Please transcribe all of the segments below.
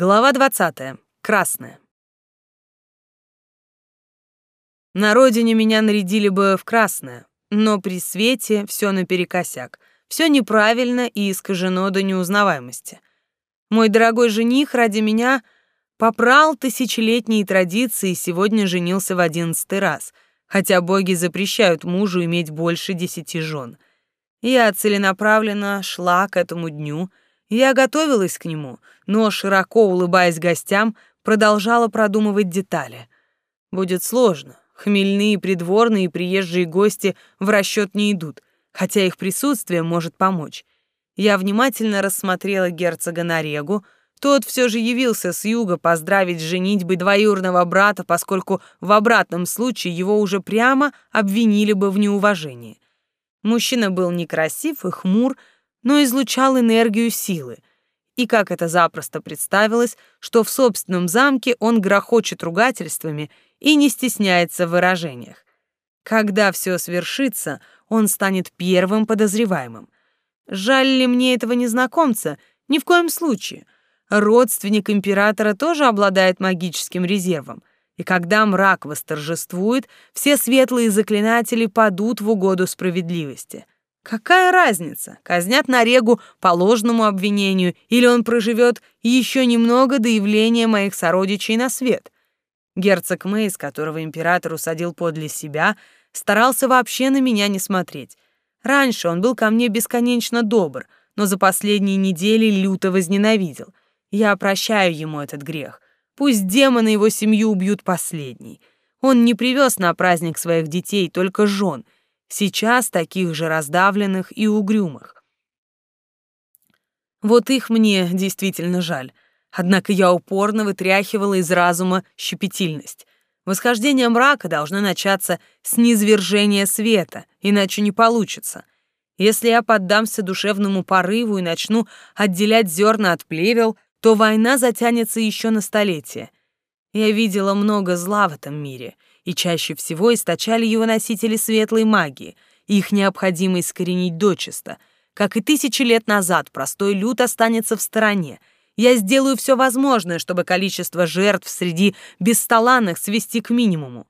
Глава 20. Красная. На родине меня нарядили бы в красное, но при свете все наперекосяк, все неправильно и искажено до неузнаваемости. Мой дорогой жених ради меня попрал тысячелетние традиции и сегодня женился в одиннадцатый раз, хотя боги запрещают мужу иметь больше десяти жен. Я целенаправленно шла к этому дню — я готовилась к нему, но, широко улыбаясь гостям, продолжала продумывать детали. Будет сложно. Хмельные придворные и приезжие гости в расчет не идут, хотя их присутствие может помочь. Я внимательно рассмотрела герцога Нарегу. Тот все же явился с юга поздравить с женитьбой двоюродного брата, поскольку в обратном случае его уже прямо обвинили бы в неуважении. Мужчина был некрасив и хмур, но излучал энергию силы. И как это запросто представилось, что в собственном замке он грохочет ругательствами и не стесняется в выражениях. Когда все свершится, он станет первым подозреваемым. Жаль ли мне этого незнакомца? Ни в коем случае. Родственник императора тоже обладает магическим резервом. И когда мрак восторжествует, все светлые заклинатели падут в угоду справедливости — Какая разница, казнят Нарегу по ложному обвинению или он проживет еще немного до явления моих сородичей на свет? Герцог Мейс, которого император усадил подле себя, старался вообще на меня не смотреть. Раньше он был ко мне бесконечно добр, но за последние недели люто возненавидел. Я прощаю ему этот грех. Пусть демоны его семью убьют последний. Он не привез на праздник своих детей, только жен — сейчас таких же раздавленных и угрюмых. Вот их мне действительно жаль. Однако я упорно вытряхивала из разума щепетильность. Восхождение мрака должно начаться с низвержения света, иначе не получится. Если я поддамся душевному порыву и начну отделять зерна от плевел, то война затянется еще на столетия. Я видела много зла в этом мире — и чаще всего источали его носители светлой магии, их необходимо искоренить дочисто. Как и тысячи лет назад, простой люд останется в стороне. Я сделаю все возможное, чтобы количество жертв среди бесталанных свести к минимуму.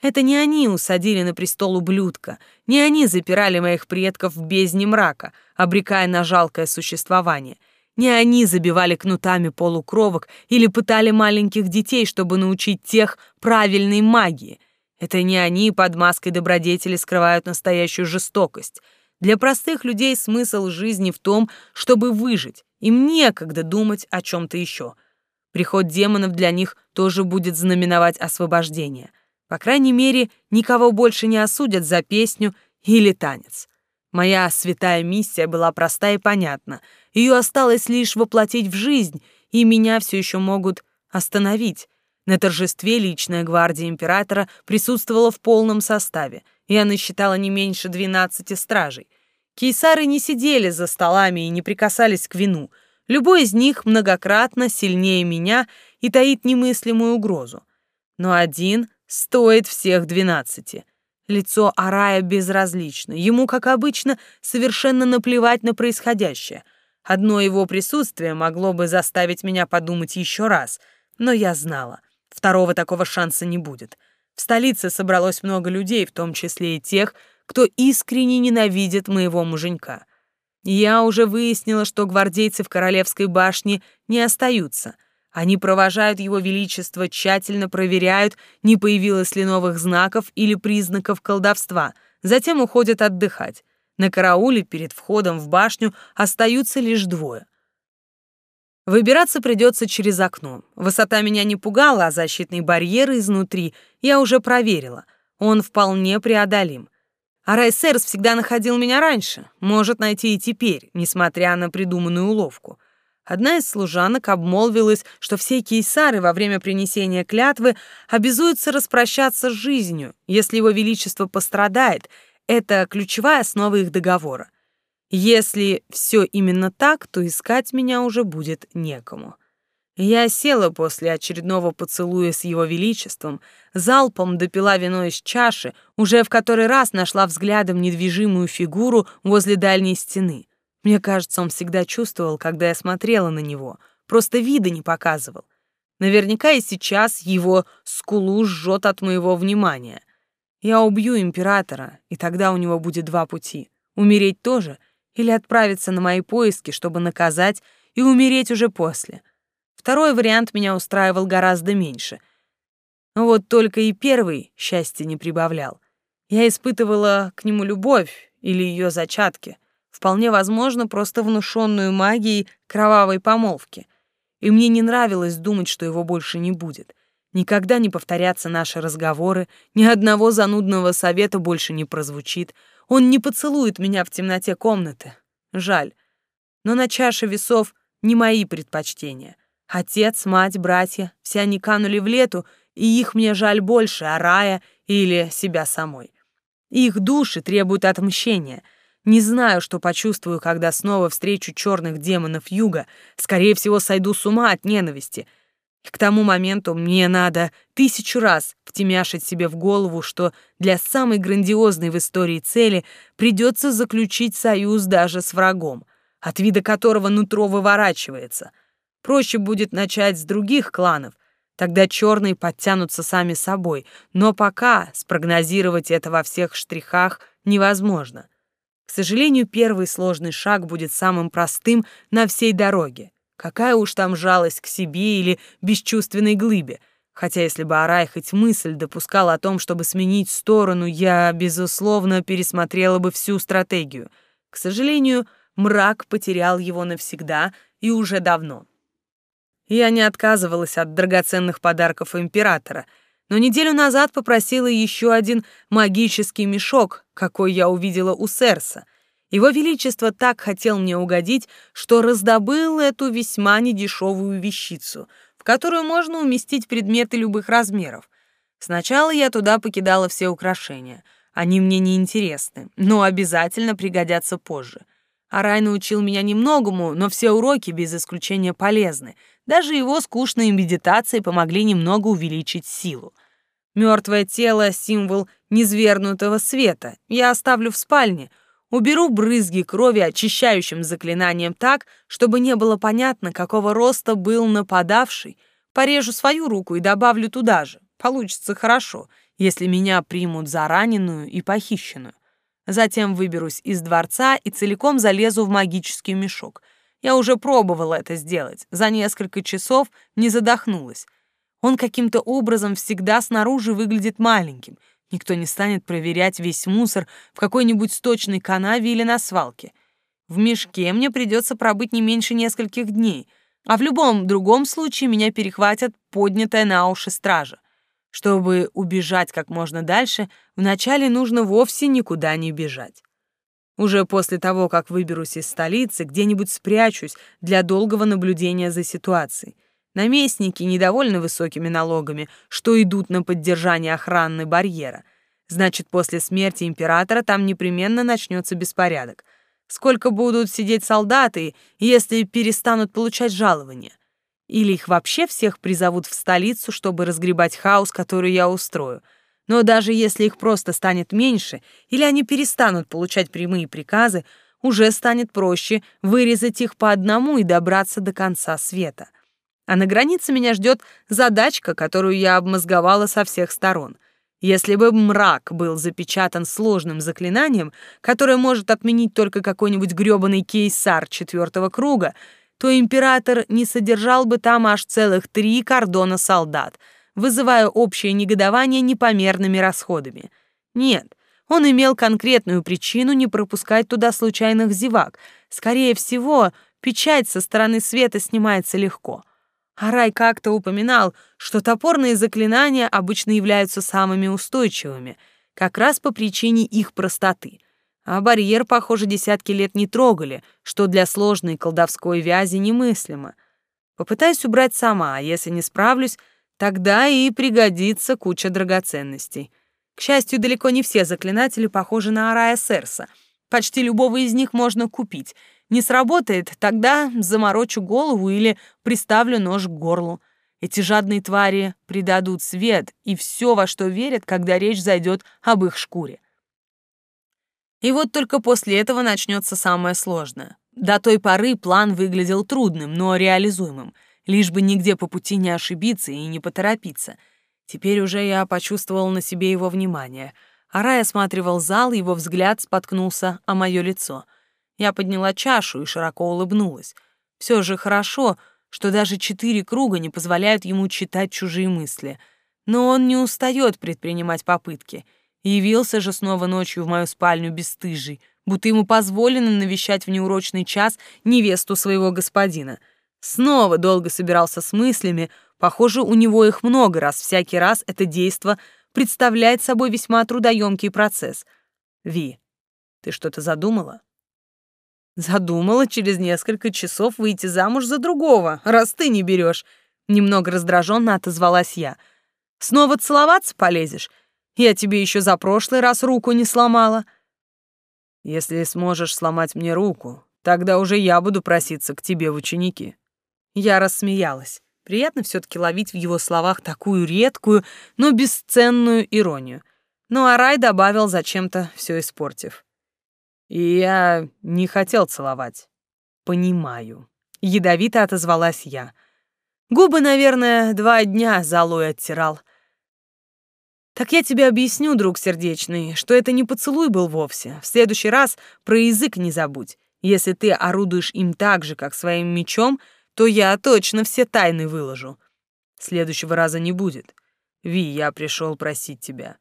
Это не они усадили на престол ублюдка, не они запирали моих предков в бездне мрака, обрекая на жалкое существование — не они забивали кнутами полукровок или пытали маленьких детей, чтобы научить тех правильной магии. Это не они под маской добродетели скрывают настоящую жестокость. Для простых людей смысл жизни в том, чтобы выжить. Им некогда думать о чем-то еще. Приход демонов для них тоже будет знаменовать освобождение. По крайней мере, никого больше не осудят за песню или танец. Моя святая миссия была проста и понятна — ее осталось лишь воплотить в жизнь, и меня все еще могут остановить. На торжестве личная гвардия императора присутствовала в полном составе. Я насчитала не меньше двенадцати стражей. Кейсары не сидели за столами и не прикасались к вину. Любой из них многократно сильнее меня и таит немыслимую угрозу. Но один стоит всех двенадцати. Лицо Арая безразлично. Ему, как обычно, совершенно наплевать на происходящее — Одно его присутствие могло бы заставить меня подумать еще раз, но я знала, второго такого шанса не будет. В столице собралось много людей, в том числе и тех, кто искренне ненавидит моего муженька. Я уже выяснила, что гвардейцы в Королевской башне не остаются. Они провожают его величество, тщательно проверяют, не появилось ли новых знаков или признаков колдовства, затем уходят отдыхать. На карауле перед входом в башню остаются лишь двое. Выбираться придется через окно. Высота меня не пугала, а защитный барьер изнутри я уже проверила. Он вполне преодолим. А Райсерс всегда находил меня раньше, может найти и теперь, несмотря на придуманную уловку. Одна из служанок обмолвилась, что все кейсары во время принесения клятвы обязуются распрощаться с жизнью, если его величество пострадает — это ключевая основа их договора. Если все именно так, то искать меня уже будет некому. Я села после очередного поцелуя с его величеством, залпом допила вино из чаши, уже в который раз нашла взглядом недвижимую фигуру возле дальней стены. Мне кажется, он всегда чувствовал, когда я смотрела на него, просто вида не показывал. Наверняка и сейчас его скулу жжет от моего внимания. Я убью императора, и тогда у него будет два пути — умереть тоже или отправиться на мои поиски, чтобы наказать, и умереть уже после. Второй вариант меня устраивал гораздо меньше. Вот только и первый счастья не прибавлял. Я испытывала к нему любовь или ее зачатки, вполне возможно, просто внушенную магией кровавой помолвки. И мне не нравилось думать, что его больше не будет. Никогда не повторятся наши разговоры, ни одного занудного совета больше не прозвучит. Он не поцелует меня в темноте комнаты. Жаль. Но на чаше весов не мои предпочтения. Отец, мать, братья — все они канули в лету, и их мне жаль больше, а Рая или себя самой. Их души требуют отмщения. Не знаю, что почувствую, когда снова встречу черных демонов юга. Скорее всего, сойду с ума от ненависти — к тому моменту мне надо тысячу раз втемяшить себе в голову, что для самой грандиозной в истории цели придется заключить союз даже с врагом, от вида которого нутро выворачивается. Проще будет начать с других кланов, тогда черные подтянутся сами собой, но пока спрогнозировать это во всех штрихах невозможно. К сожалению, первый сложный шаг будет самым простым на всей дороге. Какая уж там жалость к себе или бесчувственной глыбе. Хотя если бы Арай хоть мысль допускал о том, чтобы сменить сторону, я, безусловно, пересмотрела бы всю стратегию. К сожалению, мрак потерял его навсегда и уже давно. Я не отказывалась от драгоценных подарков императора, но неделю назад попросила еще один магический мешок, какой я увидела у Серса — его Величество так хотел мне угодить, что раздобыл эту весьма недешевую вещицу, в которую можно уместить предметы любых размеров. Сначала я туда покидала все украшения. Они мне не интересны, но обязательно пригодятся позже. Арай научил меня немногому, но все уроки без исключения полезны. Даже его скучные медитации помогли немного увеличить силу. Мертвое тело — символ низвернутого света. Я оставлю в спальне — Уберу брызги крови очищающим заклинанием так, чтобы не было понятно, какого роста был нападавший. Порежу свою руку и добавлю туда же. Получится хорошо, если меня примут за раненую и похищенную. Затем выберусь из дворца и целиком залезу в магический мешок. Я уже пробовала это сделать. За несколько часов не задохнулась. Он каким-то образом всегда снаружи выглядит маленьким — Никто не станет проверять весь мусор в какой-нибудь сточной канаве или на свалке. В мешке мне придется пробыть не меньше нескольких дней, а в любом другом случае меня перехватят поднятая на уши стража. Чтобы убежать как можно дальше, вначале нужно вовсе никуда не бежать. Уже после того, как выберусь из столицы, где-нибудь спрячусь для долгого наблюдения за ситуацией. Наместники недовольны высокими налогами, что идут на поддержание охраны барьера. Значит, после смерти императора там непременно начнется беспорядок. Сколько будут сидеть солдаты, если перестанут получать жалования? Или их вообще всех призовут в столицу, чтобы разгребать хаос, который я устрою? Но даже если их просто станет меньше, или они перестанут получать прямые приказы, уже станет проще вырезать их по одному и добраться до конца света. А на границе меня ждет задачка, которую я обмозговала со всех сторон. Если бы мрак был запечатан сложным заклинанием, которое может отменить только какой-нибудь грёбаный кейсар четвертого круга, то император не содержал бы там аж целых три кордона солдат, вызывая общее негодование непомерными расходами. Нет, он имел конкретную причину не пропускать туда случайных зевак. Скорее всего, печать со стороны света снимается легко — Арай как-то упоминал, что топорные заклинания обычно являются самыми устойчивыми, как раз по причине их простоты. А барьер, похоже, десятки лет не трогали, что для сложной колдовской вязи немыслимо. Попытаюсь убрать сама, а если не справлюсь, тогда и пригодится куча драгоценностей. К счастью, далеко не все заклинатели похожи на Арая Серса. Почти любого из них можно купить — не сработает, тогда заморочу голову или приставлю нож к горлу. Эти жадные твари придадут свет и все, во что верят, когда речь зайдет об их шкуре. И вот только после этого начнется самое сложное. До той поры план выглядел трудным, но реализуемым — лишь бы нигде по пути не ошибиться и не поторопиться. Теперь уже я почувствовал на себе его внимание. Арай осматривал зал, его взгляд споткнулся о мое лицо. Я подняла чашу и широко улыбнулась. Все же хорошо, что даже четыре круга не позволяют ему читать чужие мысли. Но он не устает предпринимать попытки. Явился же снова ночью в мою спальню бесстыжий, будто ему позволено навещать в неурочный час невесту своего господина. Снова долго собирался с мыслями, похоже, у него их много раз, всякий раз это действо представляет собой весьма трудоемкий процесс. Ви, ты что-то задумала? Задумала через несколько часов выйти замуж за другого, раз ты не берешь. Немного раздраженно отозвалась я. Снова целоваться полезешь? Я тебе еще за прошлый раз руку не сломала. Если сможешь сломать мне руку, тогда уже я буду проситься к тебе в ученики. Я рассмеялась. Приятно все таки ловить в его словах такую редкую, но бесценную иронию. Ну а Рай добавил, зачем-то все испортив. Я не хотел целовать. Понимаю. Ядовито отозвалась я. Губы, наверное, два дня золой оттирал. Так я тебе объясню, друг сердечный, что это не поцелуй был вовсе. В следующий раз про язык не забудь. Если ты орудуешь им так же, как своим мечом, то я точно все тайны выложу. Следующего раза не будет. Ви, я пришел просить тебя.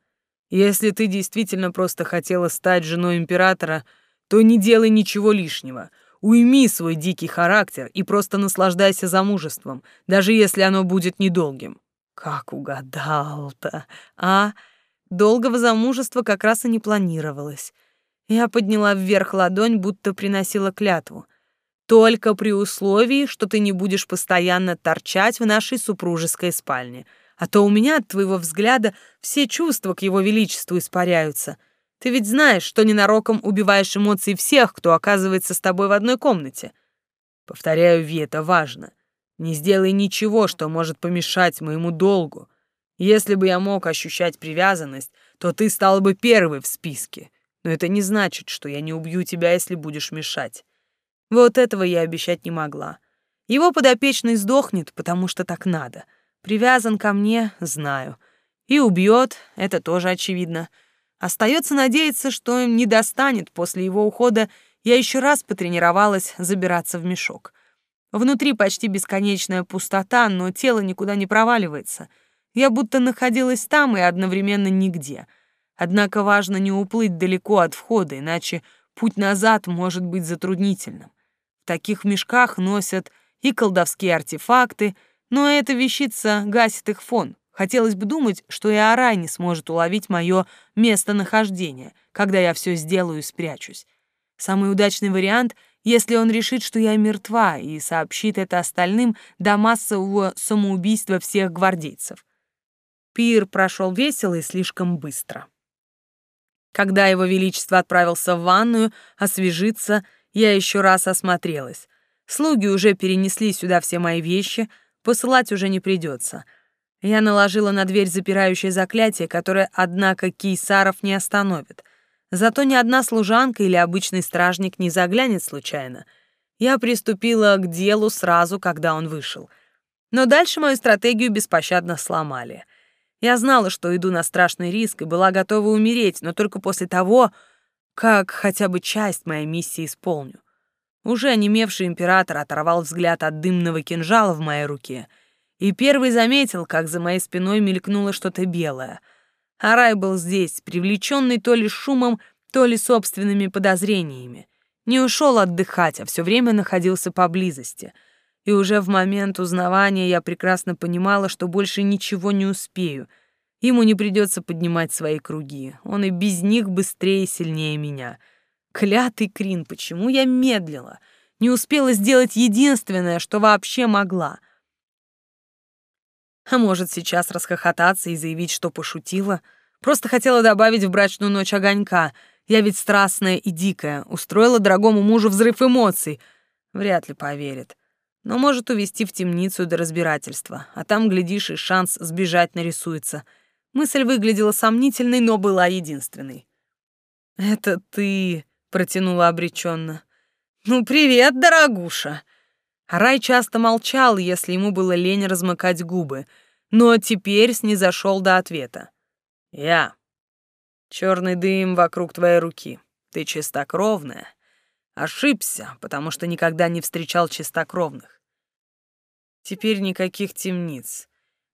Если ты действительно просто хотела стать женой императора, то не делай ничего лишнего. Уйми свой дикий характер и просто наслаждайся замужеством, даже если оно будет недолгим. Как угадал-то, а? Долгого замужества как раз и не планировалось. Я подняла вверх ладонь, будто приносила клятву. Только при условии, что ты не будешь постоянно торчать в нашей супружеской спальне. А то у меня от твоего взгляда все чувства к его величеству испаряются — ты ведь знаешь, что ненароком убиваешь эмоции всех, кто оказывается с тобой в одной комнате. Повторяю, Ви, это важно. Не сделай ничего, что может помешать моему долгу. Если бы я мог ощущать привязанность, то ты стал бы первой в списке. Но это не значит, что я не убью тебя, если будешь мешать. Вот этого я обещать не могла. Его подопечный сдохнет, потому что так надо. Привязан ко мне, знаю. И убьет, это тоже очевидно. Остается надеяться, что не достанет после его ухода. Я еще раз потренировалась забираться в мешок. Внутри почти бесконечная пустота, но тело никуда не проваливается. Я будто находилась там и одновременно нигде. Однако важно не уплыть далеко от входа, иначе путь назад может быть затруднительным. В таких мешках носят и колдовские артефакты, но эта вещица гасит их фон. Хотелось бы думать, что и Арай не сможет уловить мое местонахождение, когда я все сделаю и спрячусь. Самый удачный вариант, если он решит, что я мертва, и сообщит это остальным до массового самоубийства всех гвардейцев. Пир прошел весело и слишком быстро. Когда его величество отправился в ванную освежиться, я еще раз осмотрелась. Слуги уже перенесли сюда все мои вещи, посылать уже не придется — я наложила на дверь запирающее заклятие, которое, однако, Кейсаров не остановит. Зато ни одна служанка или обычный стражник не заглянет случайно. Я приступила к делу сразу, когда он вышел. Но дальше мою стратегию беспощадно сломали. Я знала, что иду на страшный риск и была готова умереть, но только после того, как хотя бы часть моей миссии исполню. Уже онемевший император оторвал взгляд от дымного кинжала в моей руке — и первый заметил, как за моей спиной мелькнуло что-то белое. Арай был здесь, привлеченный то ли шумом, то ли собственными подозрениями. Не ушел отдыхать, а все время находился поблизости. И уже в момент узнавания я прекрасно понимала, что больше ничего не успею. Ему не придется поднимать свои круги. Он и без них быстрее и сильнее меня. Клятый Крин, почему я медлила? Не успела сделать единственное, что вообще могла — а может, сейчас расхохотаться и заявить, что пошутила? Просто хотела добавить в брачную ночь огонька. Я ведь страстная и дикая, устроила дорогому мужу взрыв эмоций. Вряд ли поверит. Но может увести в темницу до разбирательства, а там, глядишь, и шанс сбежать нарисуется. Мысль выглядела сомнительной, но была единственной. «Это ты», — протянула обреченно. «Ну, привет, дорогуша!» Арай часто молчал, если ему было лень размыкать губы, но теперь снизошел до ответа. «Я. Черный дым вокруг твоей руки. Ты чистокровная. Ошибся, потому что никогда не встречал чистокровных. Теперь никаких темниц.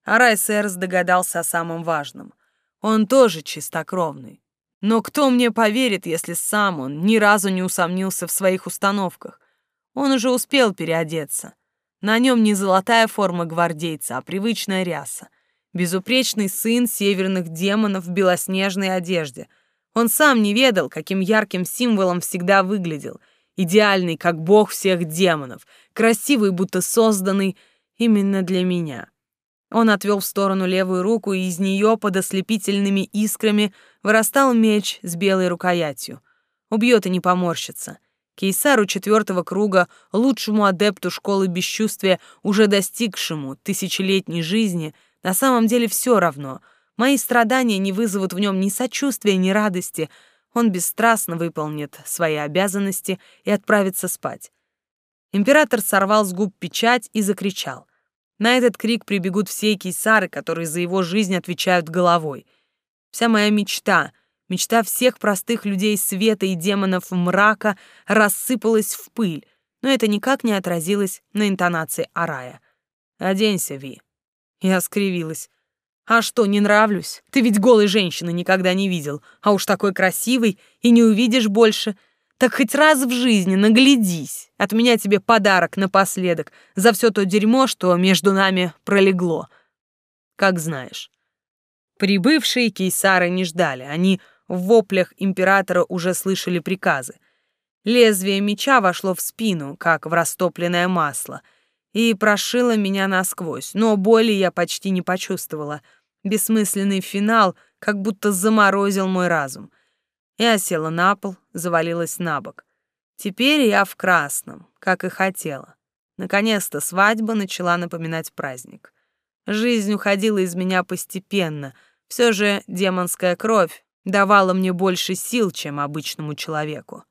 Арай Сэрс догадался о самом важном. Он тоже чистокровный. Но кто мне поверит, если сам он ни разу не усомнился в своих установках? Он уже успел переодеться. На нем не золотая форма гвардейца, а привычная ряса. Безупречный сын северных демонов в белоснежной одежде. Он сам не ведал, каким ярким символом всегда выглядел. Идеальный, как бог всех демонов. Красивый, будто созданный именно для меня. Он отвел в сторону левую руку, и из нее под ослепительными искрами вырастал меч с белой рукоятью. Убьет и не поморщится. Кейсару четвертого круга, лучшему адепту школы бесчувствия, уже достигшему тысячелетней жизни, на самом деле все равно. Мои страдания не вызовут в нем ни сочувствия, ни радости. Он бесстрастно выполнит свои обязанности и отправится спать. Император сорвал с губ печать и закричал. На этот крик прибегут все кейсары, которые за его жизнь отвечают головой. Вся моя мечта — Мечта всех простых людей света и демонов мрака рассыпалась в пыль, но это никак не отразилось на интонации Арая. «Оденься, Ви». Я скривилась. «А что, не нравлюсь? Ты ведь голой женщины никогда не видел, а уж такой красивый и не увидишь больше. Так хоть раз в жизни наглядись. От меня тебе подарок напоследок за все то дерьмо, что между нами пролегло. Как знаешь». Прибывшие кейсары не ждали, они в воплях императора уже слышали приказы. Лезвие меча вошло в спину, как в растопленное масло, и прошило меня насквозь, но боли я почти не почувствовала. Бессмысленный финал как будто заморозил мой разум. Я села на пол, завалилась на бок. Теперь я в красном, как и хотела. Наконец-то свадьба начала напоминать праздник. Жизнь уходила из меня постепенно. Все же демонская кровь давала мне больше сил, чем обычному человеку.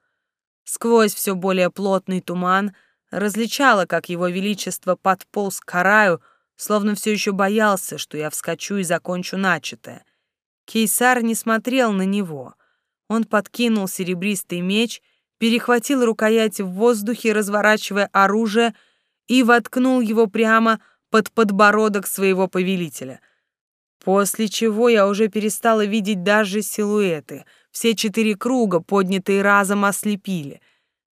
Сквозь все более плотный туман различала, как его величество подполз к караю, словно все еще боялся, что я вскочу и закончу начатое. Кейсар не смотрел на него. Он подкинул серебристый меч, перехватил рукоять в воздухе, разворачивая оружие, и воткнул его прямо под подбородок своего повелителя — После чего я уже перестала видеть даже силуэты. Все четыре круга, поднятые разом, ослепили.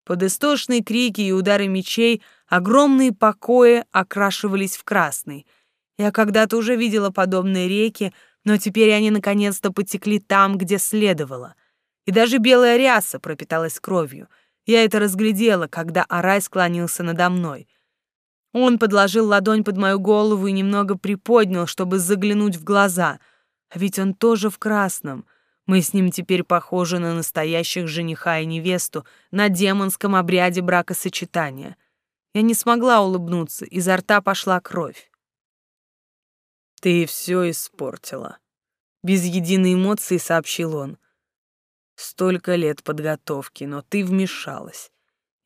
Под истошные крики и удары мечей огромные покои окрашивались в красный. Я когда-то уже видела подобные реки, но теперь они наконец-то потекли там, где следовало. И даже белая ряса пропиталась кровью. Я это разглядела, когда Арай склонился надо мной — он подложил ладонь под мою голову и немного приподнял, чтобы заглянуть в глаза. А ведь он тоже в красном. Мы с ним теперь похожи на настоящих жениха и невесту на демонском обряде бракосочетания. Я не смогла улыбнуться, изо рта пошла кровь. «Ты все испортила», — без единой эмоции сообщил он. «Столько лет подготовки, но ты вмешалась.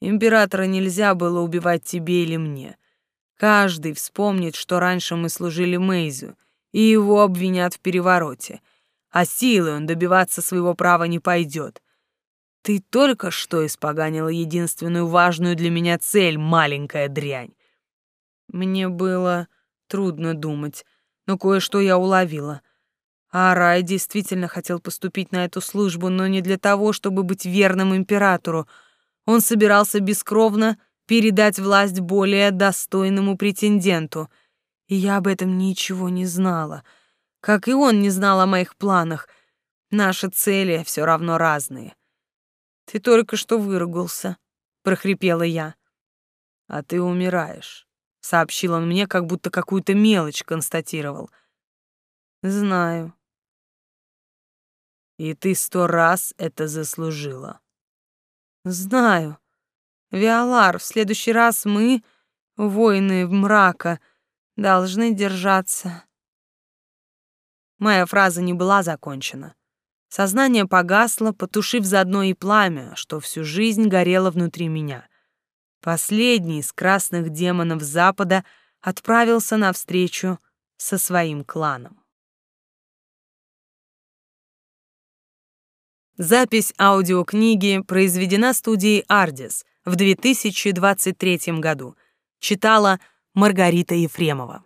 Императора нельзя было убивать тебе или мне. Каждый вспомнит, что раньше мы служили Мейзу, и его обвинят в перевороте. А силой он добиваться своего права не пойдет. Ты только что испоганила единственную важную для меня цель, маленькая дрянь. Мне было трудно думать, но кое-что я уловила. А Рай действительно хотел поступить на эту службу, но не для того, чтобы быть верным императору. Он собирался бескровно передать власть более достойному претенденту. И я об этом ничего не знала. Как и он не знал о моих планах. Наши цели все равно разные. Ты только что выругался, прохрипела я. А ты умираешь, сообщил он мне, как будто какую-то мелочь констатировал. Знаю. И ты сто раз это заслужила. Знаю. Виолар, в следующий раз мы, воины мрака, должны держаться. Моя фраза не была закончена. Сознание погасло, потушив заодно и пламя, что всю жизнь горело внутри меня. Последний из красных демонов Запада отправился навстречу со своим кланом. Запись аудиокниги произведена студией «Ардис» в 2023 году. Читала Маргарита Ефремова.